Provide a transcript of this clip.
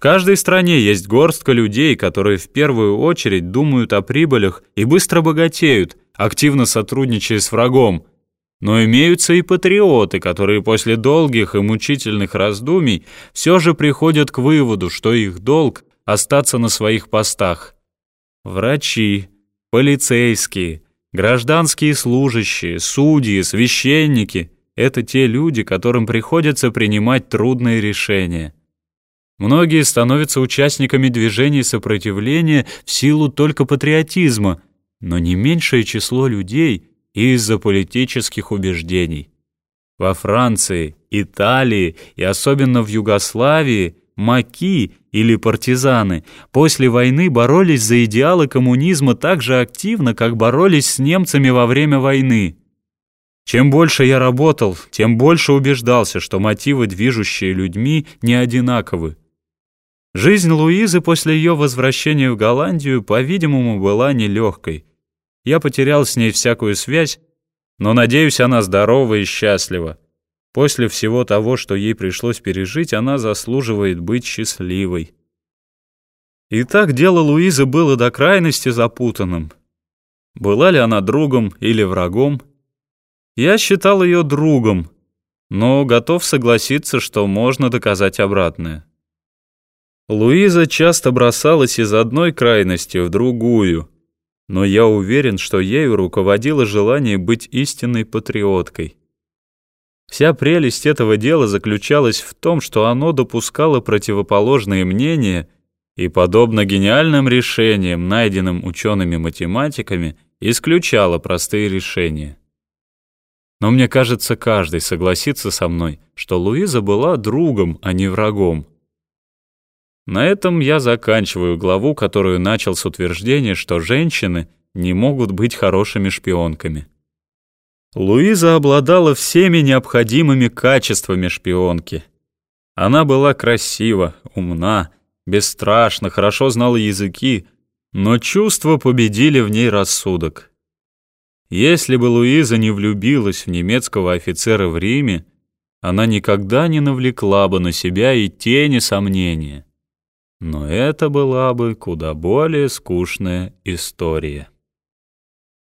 В каждой стране есть горстка людей, которые в первую очередь думают о прибылях и быстро богатеют, активно сотрудничая с врагом. Но имеются и патриоты, которые после долгих и мучительных раздумий все же приходят к выводу, что их долг — остаться на своих постах. Врачи, полицейские, гражданские служащие, судьи, священники — это те люди, которым приходится принимать трудные решения. Многие становятся участниками движений сопротивления в силу только патриотизма, но не меньшее число людей из-за политических убеждений. Во Франции, Италии и особенно в Югославии маки или партизаны после войны боролись за идеалы коммунизма так же активно, как боролись с немцами во время войны. Чем больше я работал, тем больше убеждался, что мотивы, движущие людьми, не одинаковы. Жизнь Луизы после ее возвращения в Голландию, по-видимому, была нелегкой. Я потерял с ней всякую связь, но, надеюсь, она здорова и счастлива. После всего того, что ей пришлось пережить, она заслуживает быть счастливой. Итак, дело Луизы было до крайности запутанным. Была ли она другом или врагом? Я считал ее другом, но готов согласиться, что можно доказать обратное. Луиза часто бросалась из одной крайности в другую, но я уверен, что ею руководило желание быть истинной патриоткой. Вся прелесть этого дела заключалась в том, что оно допускало противоположные мнения и, подобно гениальным решениям, найденным учеными-математиками, исключало простые решения. Но мне кажется, каждый согласится со мной, что Луиза была другом, а не врагом. На этом я заканчиваю главу, которую начал с утверждения, что женщины не могут быть хорошими шпионками. Луиза обладала всеми необходимыми качествами шпионки. Она была красива, умна, бесстрашна, хорошо знала языки, но чувства победили в ней рассудок. Если бы Луиза не влюбилась в немецкого офицера в Риме, она никогда не навлекла бы на себя и тени сомнения. Но это была бы куда более скучная история.